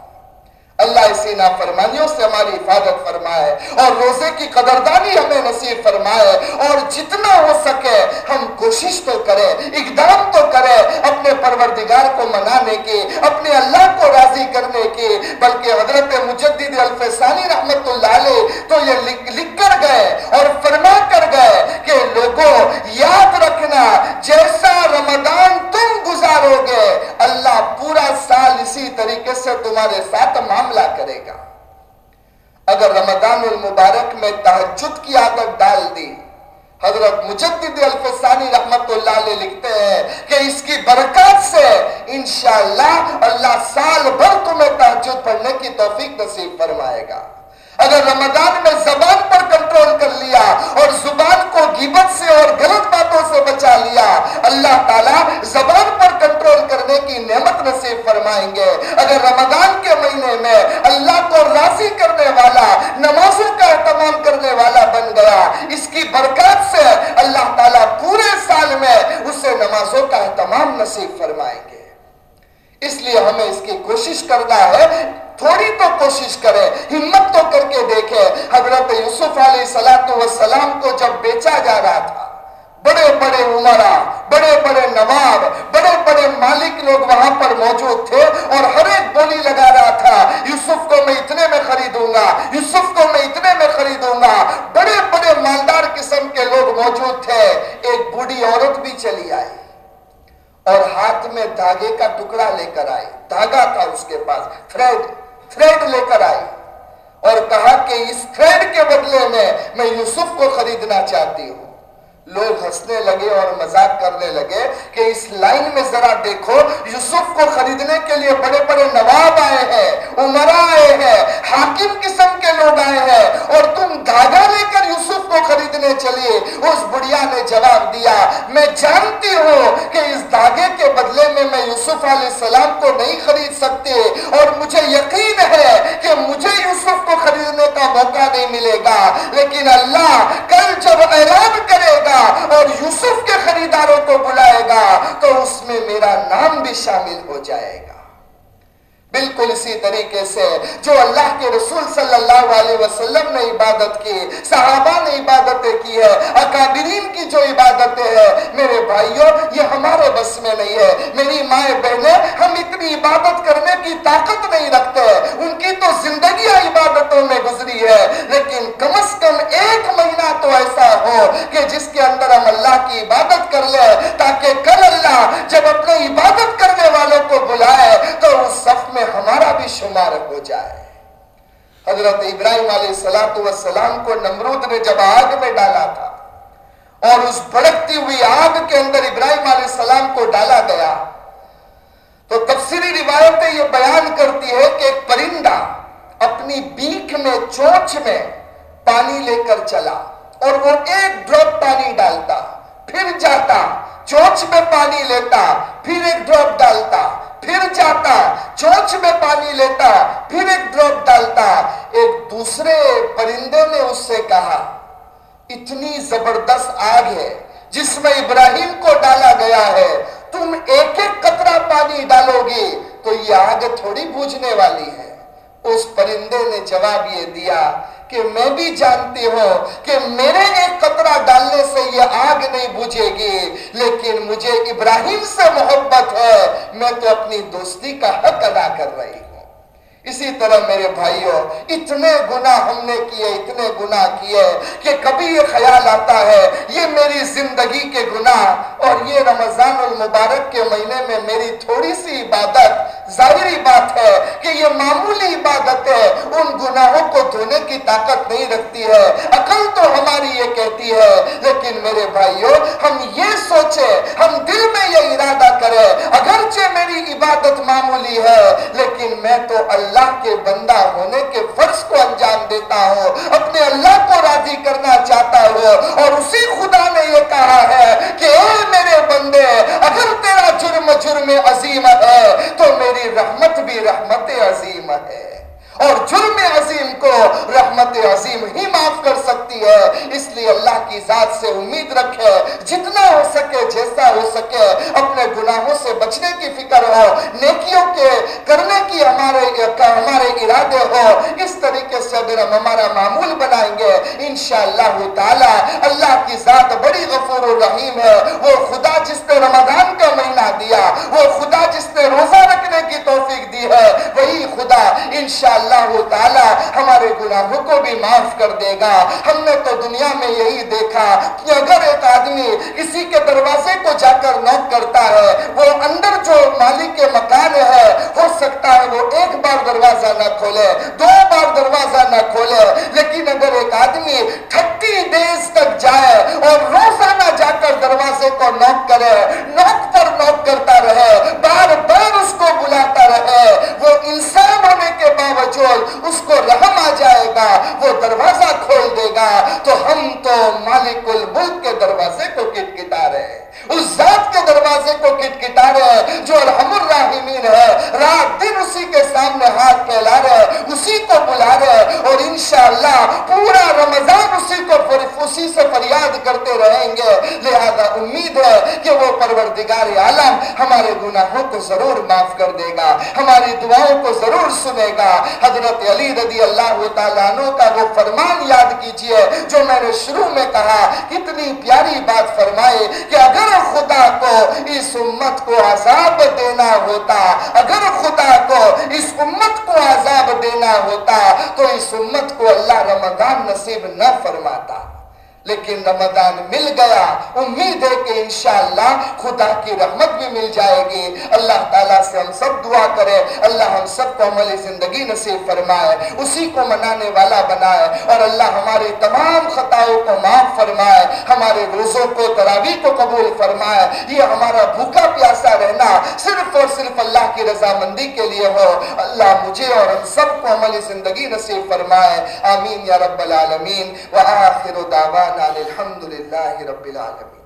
اللہ اسی نافرمانیوں سے ہماری حفاظت فرمائے اور روزے کی قدردانی ہمیں نصیب فرمائے اور جتنا ہو سکے ہم کوشش تو کریں، اقدام تو کریں اپنے پروردگار کو منانے کی، اپنے اللہ کو راضی کرنے کی۔ بلکہ حضرت مجدد الفسانی رحمت اللہ علیہ تو یہ لکھ کر گئے اور فرما کر گئے کہ لوگوں، یاد رکھنا جیسا رمضان تم گزارو گے، اللہ پورا سال اسی طریقے سے تمہارے ساتھ معاملہ معاملہ کرے گا۔ اگر رمضان المبارک میں تحجد کی عادت ڈال دی، حضرت مجدد الفسانی رحمت اللہ علیہ لکھتے ہیں کہ اس کی برکات سے انشاءاللہ اللہ سال بھر تمہیں تحجد پڑھنے کی توفیق نصیب فرمائے گا۔ اگر رمضان میں زبان پر کنٹرول کر لیا اور زبان کو غیبت سے اور غلط باتوں سے بچا لیا، اللہ تعالیٰ زبان پر کنٹرول کرنے کی نعمت نصیب فرمائیں گے۔ اگر رمضان کے مہینے میں اللہ کو راضی کرنے والا، نمازوں کا اہتمام کرنے والا بن گیا، اس کی برکات سے اللہ تعالیٰ پورے سال میں اسے نمازوں کا اہتمام نصیب فرمائیں گے۔ اس لیے ہمیں اس کی کوشش کرنا ہے تھوڑی تو کوشش کرے، ہمت تو کر کے دیکھے۔ حضرت یوسف علیہ السلام کو جب بیچا جا رہا تھا، بڑے بڑے عمرہ، بڑے بڑے نواب، بڑے بڑے مالک لوگ وہاں پر موجود تھے اور ہر ایک بولی لگا رہا تھا، یوسف کو میں اتنے میں خریدوں گا، یوسف کو میں اتنے میں خریدوں گا۔ بڑے بڑے مالدار قسم کے لوگ موجود تھے، ایک بوڑھی عورت بھی چلی آئی اور ہاتھ میں دھاگے کا ٹکڑا لے کر آئی، دھاگا تھا اس کے پاس تھریڈ تھریڈ لے کر آئی اور کہا کہ اس تھریڈ کے بدلے میں میں یوسف کو خریدنا چاہتی ہوں۔ لوگ ہنسنے لگے اور مزاق کرنے لگے کہ اس لائن میں ذرا دیکھو، یوسف کو خریدنے کے لیے بڑے بڑے نواب آئے ہیں، عمرہ آئے ہیں، حاکم قسم کے لوگ آئے ہیں اور تم دھاگا لے کر یوسف کو خریدنے چلیے۔ اس بڑھیا نے جواب دیا، میں جانتی ہوں کہ اس دھاگے کے بدلے میں میں یوسف علیہ السلام کو نہیں خرید سکتے اور مجھے یقین ہے کہ مجھے یوسف کو خریدنے کا موقع نہیں ملے گا۔ لیکن اللہ کل جب اعلان کرے گا اور یوسف کے خریداروں کو بلائے گا تو اس میں میرا نام بھی شامل ہو جائے گا۔ بالکل اسی طریقے سے جو اللہ کے رسول صلی اللہ علیہ وسلم نے عبادت کی صحابہ نے عبادتیں کی ہے، اکابرین کی جو عبادتیں ہیں، میرے بھائیوں، یہ ہمارے بس میں نہیں ہے۔ میری ماں بہنیں، ہم اتنی عبادت کرنے کی طاقت نہیں رکھتے ان کی تو زندگیاں عبادتوں میں گزری ہے لیکن کم از کم ایک مہینہ تو ایسا ہو کہ جس کے اندر ہم اللہ کی عبادت کر لیں، تاکہ کل اللہ جب اپنے عبادت کرنے والوں کو بلائے، تو اس صف میں ہمارا بھی شمار ہو جائے۔ حضرت ابراہیم علیہ السلام کو نمرود نے جب آگ میں ڈالا تھا اور اس بڑکتی ہوئی آگ کے اندر ابراہیم علیہ السلام کو ڈالا گیا، تو تفسیری روایتیں یہ بیان کرتی ہے کہ ایک پرندہ اپنی بیک میں چوچ میں پانی لے کر چلا اور وہ ایک ڈراپ پانی ڈالتا، پھر جاتا چوچ میں پانی لیتا، پھر ایک ڈراپ ڈالتا۔ پھر جاتا چوچ میں پانی لیتا پھر ایک ڈراپ ڈالتا ایک دوسرے پرندے نے اس سے کہا، اتنی زبردست آگ ہے، جس میں ابراہیم کو ڈالا گیا ہے، تم ایک ایک قطرہ پانی ڈالو گے، تو یہ آگ تھوڑی بوجھنے والی ہے۔ اس پرندے نے جواب یہ دیا کہ میں بھی جانتی ہوں کہ میرے ایک قطرہ ڈالنے سے یہ آگ نہیں بجھے گی، لیکن مجھے ابراہیم سے محبت ہے، میں تو اپنی دوستی کا حق ادا کر رہی ہوں۔ اسی طرح میرے بھائیوں اتنے گناہ ہم نے کیے، اتنے گناہ کیے کہ کبھی یہ خیال آتا ہے، یہ میری زندگی کے گناہ اور یہ رمضان المبارک کے مہینے میں میری تھوڑی سی عبادت ظاہری بات ہے کہ یہ معمولی عبادت ہے، ان گناہوں کو دھونے کی طاقت نہیں رکھتی ہے۔ عقل تو ہماری یہ کہتی ہے، لیکن میرے بھائیوں ہم یہ سوچے ہم دل میں یہ ارادہ کرے اگرچہ میری عبادت معمولی ہے، لیکن میں تو اللہ کے بندہ ہونے کے فرض کو انجام دیتا ہوں۔ اپنے اللہ کو راضی کرنا چاہتا ہوں۔ اور اسی خدا نے یہ کہا ہے کہ اے میرے بندے، اگر تیرا جرم جرم عظیم ہے، تو میری تیری رحمت بھی رحمت عظیم ہے۔ اور جرم عظیم کو رحمت عظیم ہی معاف کر سکتی ہے۔ اس لیے اللہ کی ذات سے امید رکھے، جتنا ہو سکے جیسا ہو سکے، اپنے گناہوں سے بچنے کی فکر ہو، نیکیوں کے کرنے کی ہمارے ہمارے ارادے ہو، اس طریقے سے اگر ہم ہمارا معمول بنائیں گے۔ انشاءاللہ تعالی اللہ کی ذات بڑی غفور و رحیم ہے۔ وہ خدا جس نے رمضان کا مہینہ دیا، وہ خدا جس نے روزہ رکھنے کی توفیق دی ہے، وہ وہی خدا انشاءاللہ اللہ تعالی ہمارے گناہوں کو بھی معاف کر دے گا۔ ہم نے تو دنیا میں یہی دیکھا کہ اگر ایک آدمی کسی کے دروازے کو جا کر نوک کرتا ہے، وہ اندر جو مالک کے مکان ہے، ہو سکتا ہے وہ ایک بار دروازہ نہ کھولے، دو بار دروازہ نہ کھولے۔ لیکن اگر ایک آدمی تھٹی دیز تک جائے اور روزانہ جا کر دروازے کو نوک کرے نوک پر نوک کرتا رہے، بار بار اس کو بلاتا رہے، وہ انسان ہونے کے باوجود اس کو رحم آ جائے گا، وہ دروازہ کھول دے گا۔ تو ہم تو مالک الملک کے دروازے کو کٹ کٹا رہے اس ذات کے دروازے کو کٹ کٹا رہے جو الحم الرحمین ہے۔ رات دن اسی کے سامنے ہاتھ پھیلا رہے اسی کو بلا رہے اور انشاءاللہ پورا رمضان اسی کو اسی سے فریاد کرتے رہیں گے۔ لہذا امید ہے کہ وہ پروردگار عالم ہمارے گناہوں کو ضرور معاف کر دے گا۔ ہماری دعاؤں کو ضرور سنے گا۔ حضرت علی رضی اللہ تعالیٰ کا وہ فرمان یاد کیجیے جو میں نے شروع میں کہا، کتنی پیاری بات فرمائے کہ اگر خدا کو اس امت کو عذاب دینا ہوتا، اگر خدا کو اس امت کو عذاب دینا ہوتا، تو اس امت کو اللہ رمضان نصیب نہ فرماتا۔ لیکن رمضان مل گیا۔ امید ہے کہ انشاءاللہ خدا کی رحمت بھی مل جائے گی۔ اللہ تعالیٰ سے ہم سب دعا کرے۔ اللہ ہم سب کو عملی زندگی نصیب فرمائے۔ اسی کو منانے والا بنائے۔ اور اللہ ہماری تمام خطاؤں کو معاف فرمائے۔ ہمارے روزوں کو تراوی کو قبول فرمائے۔ یہ ہمارا بھوکا پیاسا رہنا صرف اور صرف اللہ کی رضامندی کے لیے ہو۔ اللہ مجھے اور ہم سب کو عملی زندگی نصیب فرمائے۔ آمین یا رب العالمین۔ وآخر تعالى الحمد لله رب العالمين.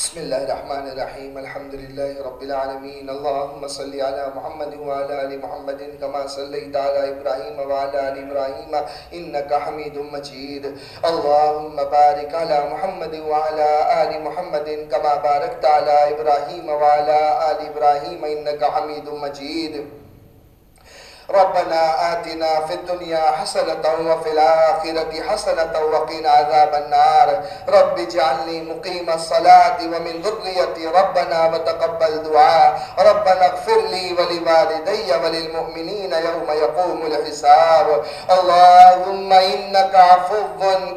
بسم اللہ الرحمن الرحیم، الحمدللہ رب العالمین، اللہم صلی علی محمد وعلا علی محمد کما صلیت علی ابراہیم وعلا علی ابراہیم، انکا حمید مجید۔ اللہم بارک علی محمد وعلا علی محمد کما بارکت علی ابراہیم وعلا علی ابراہیم، انکا حمید مجید۔ ربنا آتنا في الدنيا حسنة وفي الآخرة حسنة وقنا عذاب النار. رب اجعلني مقيم الصلاة ومن ذريتي ربنا وتقبل دعاء. ربنا اغفر لي ولوالدي وللمؤمنين يوم يقوم الحساب. اللهم إنك عفو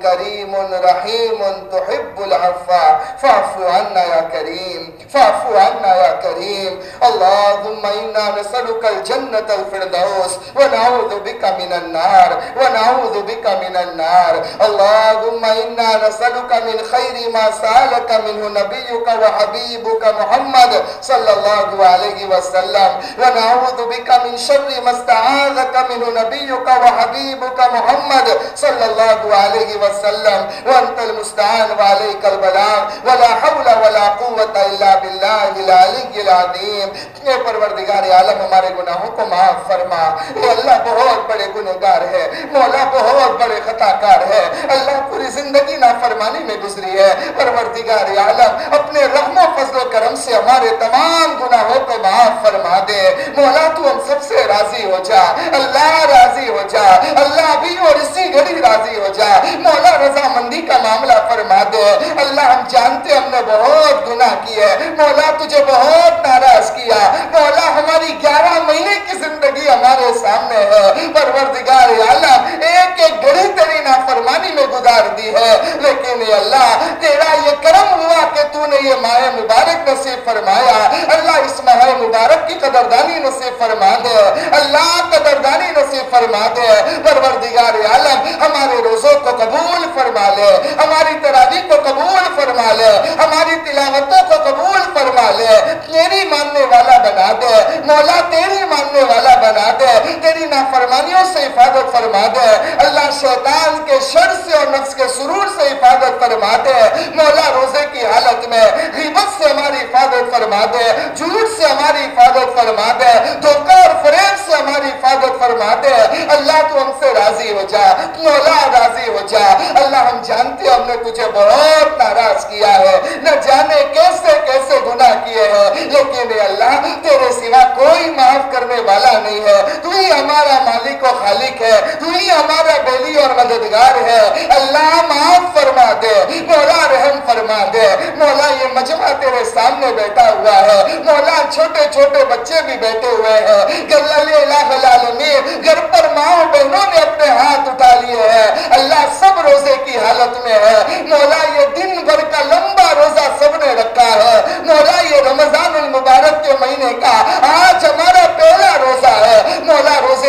كريم رحيم تحب العفا فاعف عنا يا كريم. فاعف عنا يا كريم. اللهم إنا نسألك الجنة الفردوس الفردوس ونعوذ بك من النار، ونعوذ بك من النار. اللهم إنا نسألك من خير ما سألك منه نبيك وحبيبك محمد صلى الله عليه وسلم. ونعوذ بك من شر ما استعاذك منه نبيك وحبيبك محمد صلى الله عليه وسلم. وانت المستعان وعليك البلاغ. ولا حول ولا قوة إلا بالله العلي العظيم. اے پروردگار عالم، ہمارے گناہوں کو معاف فرما. اے اللہ بہت بڑے گنہگار ہے، مولا بہت بڑے خطا کار ہے۔ اللہ پوری زندگی نافرمانی میں گزری ہے۔ پروردگار عالم، اپنے رحم و فضل و کرم سے ہمارے تمام گناہوں کو معاف فرما دے۔ مولا تو ہم سب سے راضی ہو جا۔ اللہ راضی ہو جا۔ اللہ بھی اور اسی گھڑی راضی ہو جا۔ مولا رضا مندی کا معاملہ فرما دے۔ اللہ ہم جانتے ہم نے بہت گناہ کیے۔ مولا تجھے بہت ناراض کیا۔ مولا ہماری گیارہ مہینے کی زندگی ہمارے سامنے ہے۔ پروردگار عالم ایک ایک گھڑی تیری نافرمانی میں گزار دی ہے۔ لیکن اے اللہ، تیرا یہ کرم ہوا کہ تو نے یہ ماہ مبارک نصیب فرمایا۔ اللہ اس ماہ مبارک کی قدردانی نصیب فرما دے۔ اللہ قدردانی نصیب فرما دے۔ پروردگار عالم، ہمارے روزوں کو قبول فرما لے۔ ہماری تراوی کو قبول فرما لے۔ ہماری تلاوتوں کو قبول فرما لے۔ تیری ماننے والا بنا دے۔ مولا تیری ماننے والا بنا دے۔ دے تیری نافرمانیوں سے حفاظت فرما دے اللہ شیطان کے شر سے اور نفس کے سرور سے حفاظت فرما دے مولا روزے کی حالت میں غیبت سے ہماری حفاظت فرما دے جھوٹ سے ہماری حفاظت فرما دے دھوکہ اور فریب سے ہماری حفاظت فرما دے اللہ تو ہم سے راضی ہو جا، مولا راضی ہو جا۔ اللہ ہم جانتے ہم نے تجھے بہت ناراض کیا ہے۔ نہ جانے کیسے کیسے گناہ کیے ہیں، لیکن اللہ، تیرے سوا کوئی معاف کرنے والا نہیں ہے۔ تو ہی ہمارا مالک و خالق ہے، تو ہی ہمارا بیلی اور مددگار ہے۔ اللہ معاف فرما دے، مولا رحم فرما دے۔ مولا یہ مجمع تیرے سامنے بیٹھا ہوا ہے۔ مولا چھوٹے چھوٹے بچے بھی بیٹھے ہوئے ہیں۔ گلل الہ العالمین، گھر پر ماں و بہنوں نے اپنے ہاتھ اٹھا لیے ہیں۔ اللہ سب روزے کی حالت میں ہے۔ مولا یہ دن بھر کا لمبا روزہ سب نے رکھا ہے۔ مولا یہ رمضان المبارک کے مہینے کا آج ہمارا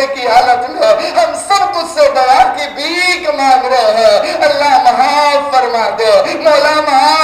کی حالت میں ہم سب تجھ سے دعا کی بھیک مانگ رہے ہیں۔ اللہ معاف فرما دے۔ مولا معاف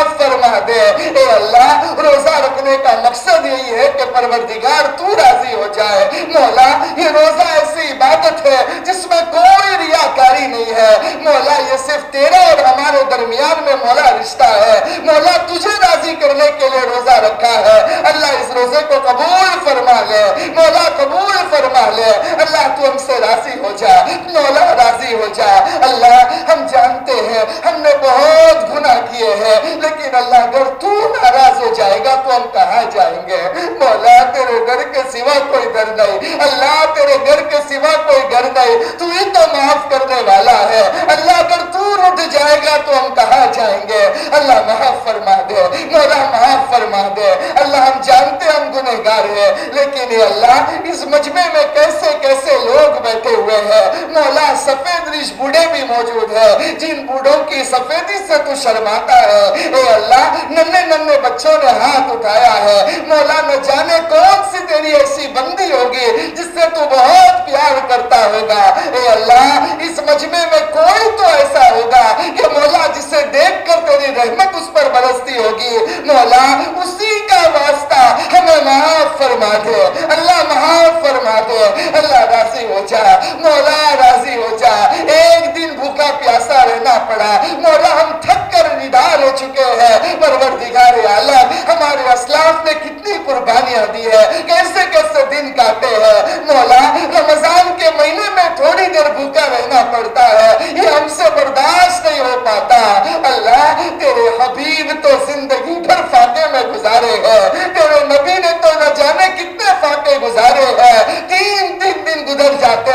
فرما دے اے اللہ روزہ رکھنے کا مقصد یہی ہے کہ پروردگار تو راضی ہو جائے مولا یہ روزہ ایسی عبادت ہے جس میں کوئی ریاکاری نہیں ہے مولا یہ صرف تیرا اور ہمارے درمیان میں مولا رشتہ ہے مولا تجھے راضی کرنے کے لیے روزہ رکھا ہے اللہ اس روزے کو قبول فرما لے مولا قبول فرما لے اللہ تو ہم سے راضی ہو جا مولا راضی ہو جا اللہ ہم جانتے ہیں ہم نے بہت گناہ کیے ہیں لیکن اللہ اگر تو ناراض ہو جائے گا تو ہم کہاں جائیں گے؟ مولا تیرے گھر کے سوا کوئی در نہیں۔ اللہ تیرے گھر کے سوا کوئی گھر نہیں۔ تو ہی تو معاف کرنے والا ہے۔ اللہ اگر تو رٹ جائے گا تو ہم کہاں جائیں گے؟ اللہ معاف فرما دے۔ مولا معاف فرما دے۔ اللہ ہم جانتے ہم گنہگار ہیں، لیکن یہ اللہ، اس مجمع میں کیسے کیسے لوگ بیٹھے ہوئے ہیں؟ مولا سفید ریش بوڑھے بھی موجود ہیں۔ جن بوڑھوں کی سفیدی سے تو شرماتا ہے۔ اے اللہ ننے ننے بچوں نے ہاتھ اٹھایا ہے۔ مولا نہ جانے کون سی تیری ایسی بندی ہوگی جس سے تو بہت پیار کرتا ہوگا۔ اے اللہ اس مجمع میں کوئی تو ایسا ہوگا کہ مولا جسے دیکھ کر تیری رحمت اس پر برستی ہوگی۔ مولا، اسی کا واسطہ ہمیں معاف فرما دے۔ اللہ معاف فرما دے۔ اللہ راضی ہو جا۔ مولا راضی ہو جا۔ ایک دن بھوکا پیاسا رہنا پڑا۔ مولا، ہم تھک کر ندار ہو چکے ہیں۔ پروردگار عالم ہمارے اسلاف نے کتنی قربانیاں دی ہے کیسے کیسے دن کاٹے ہیں۔ مولا، رمضان کے مہینے میں تھوڑی دیر بھوکا رہنا پڑتا ہے، یہ ہم سے برداشت نہیں ہو پاتا۔ اللہ، تیرے حبیب تو زندگی بھر فاقے میں گزارے ہیں۔ تیرے نبی نے تو نہ جانے کتنے فاقے گزارے ہیں۔ تین تین دن گزر جاتے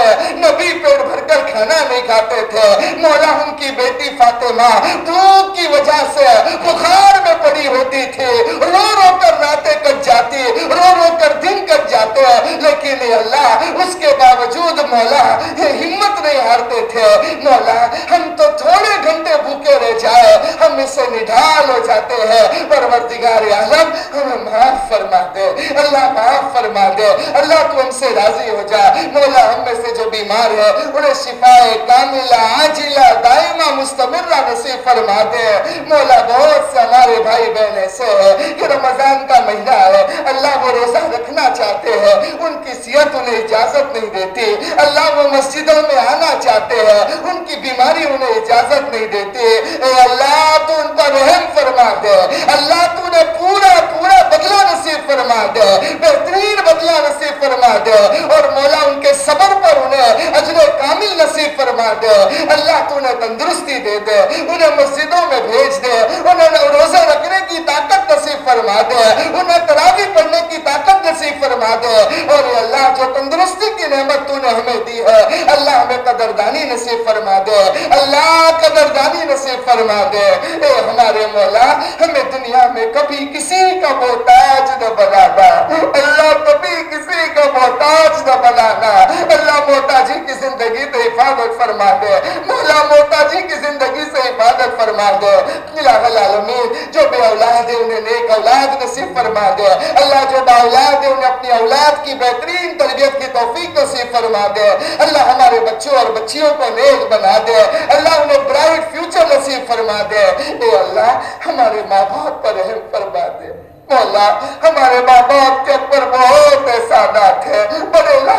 کھانا نہیں کھاتے تھے۔ مولا ان کی بیٹی فاطمہ بھوک کی وجہ سے بخار میں پڑی ہوتی تھی۔ رو رو کر راتیں کٹ جاتی، رو رو کر دن کٹ جاتے۔ لیکن اللہ، اس کے باوجود مولا، یہ ہمت نہیں ہارتے۔ تھے، مولا، ہم تو تھوڑے گھنٹے بھوکے رہ جائے، ہم اس سے نڈھال ہو جاتے ہیں۔ پروردگار عالم ہمیں معاف فرما دے۔ اللہ معاف فرما دے۔ اللہ تو ہم سے راضی ہو جا۔ مولا، ہم میں سے جو بیمار ہے، انہیں شفا کاملہ، عاجلہ، دائمہ، مستمرہ نصیب فرما دے۔ مولا، بہت سے ہمارے بھائی بہن ایسے ہیں کہ رمضان کا مہینہ ہے اللہ وہ روزہ رکھنا چاہتے ہیں، ان کی صحت انہیں اجازت نہیں دیتی اللہ وہ مسجدوں میں آنا چاہتے ہیں، ان کی بیماری انہیں اجازت نہیں دیتی اے اللہ، تو ان پر رحم فرما دے۔ اللہ، تو نے پورا پورا بدلہ نصیب فرما دے۔ بہترین بدلہ نصیب فرما دے۔ اور مولا، ان کے صبر پر انہیں اجر کامل نصیب فرما دے۔ اللہ، تو نے تندرستی دے دے۔ انہیں مسجدوں میں بھیج دے۔ انہیں روزہ رکھنے کی طاقت نصیب فرما دے۔ انہیں تراوی پڑھنے کی طاقت نصیب فرما دے۔ اور اللہ، جو تندرستی کی نعمت تو نے ہمیں دی ہے، اللہ ہمیں قدردانی نصیب فرما دے۔ اللہ قدردانی نصیب فرما دے۔ اے ہمارے مولا، ہمیں دنیا میں کبھی کسی کا محتاج نہ بنانا۔ اللہ کبھی کسی کا محتاج نہ بنانا۔ اللہ محتاجی کی زندگی سے حفاظت فرما دے۔ مولا محتاجی کی زندگی سے حفاظت فرما دے۔ الہ العالمین، جو بے اولاد ہے انہیں نیک اولاد نصیب فرما دے۔ اللہ جو با اولاد ہے، انہیں اپنی اولاد کی بہترین تربیت کی توفیق نصیب فرما دے۔ اللہ ہمارے بچوں اور بچیوں کو نیک بنا دے۔ اللہ انہیں برائٹ فیوچر نصیب فرما دے۔ اے اللہ، ہمارے ماں باپ پر رحم فرما دے۔ مولا ہمارے ماں باپ کے اوپر بہت احسانات ہیں۔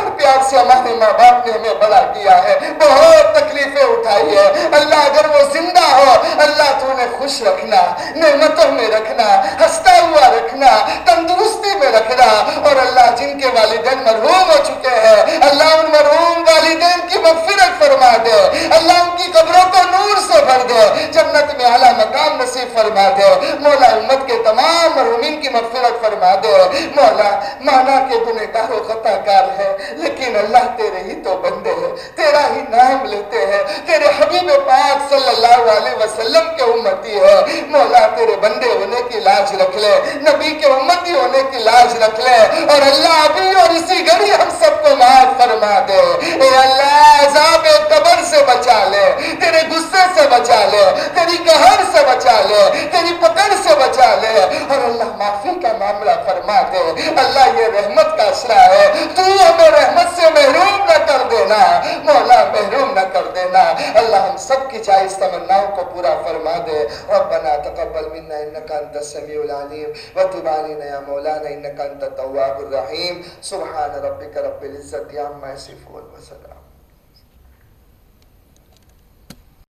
بڑے لال پیار سے ہمارے ماں باپ نے ہمیں بڑا کیا ہے، بہت تکلیفیں اٹھائی ہے اللہ اگر وہ زندہ ہو، اللہ تو انہیں خوش رکھنا، نعمتوں میں رکھنا، ہنستا ہوا رکھنا، تندرستی میں رکھنا۔ اور اللہ جن کے والدین مرحوم ہو چکے ہیں، اللہ ان مرحوم والدین کی مغفرت فرما دے۔ اللہ ان کی قبروں کو نور سے بھر دے۔ جنت میں اعلیٰ مقام نصیب فرما دے۔ مولا امت کے تمام مرحومین کی مغفرت فرما دے۔ مولا مانا کے گنہگار و خطا کار ہے لیکن اللہ تیرے ہی تو بندے ہیں، تیرا ہی نام لیتے ہیں۔ تیرے حبیب پاک صلی اللہ علیہ وسلم کے امتی ہے مولا تیرے بندے ہونے کی لاج رکھ لے، نبی کے امتی ہونے کی لاج رکھ لے۔ اور اللہ ابھی اور اسی گھڑی ہم سب کو معاف فرما دے۔ اے اللہ، عذاب قبر سے بچا لے، تیرے غصے سے بچا لے، تیری قہر سے بچا لے، تیری پکڑ سے بچا لے۔ اور اللہ معافی کا معاملہ فرما دے۔ اللہ یہ رحمت کا اشرا ہے۔ تو ہمیں رحمت سے محروم نہ کر دینا، مولا محروم نہ کر دینا۔ اللہ ہم سب کی جائز تمناؤں کو پورا فرما دے۔ ربنا تقبل منا انکا انت السميع العلیم۔ وتب علينا يا مولانا انکا انت التواب الرحیم۔ سبحان ربک رب العزه عما يصفون وسلام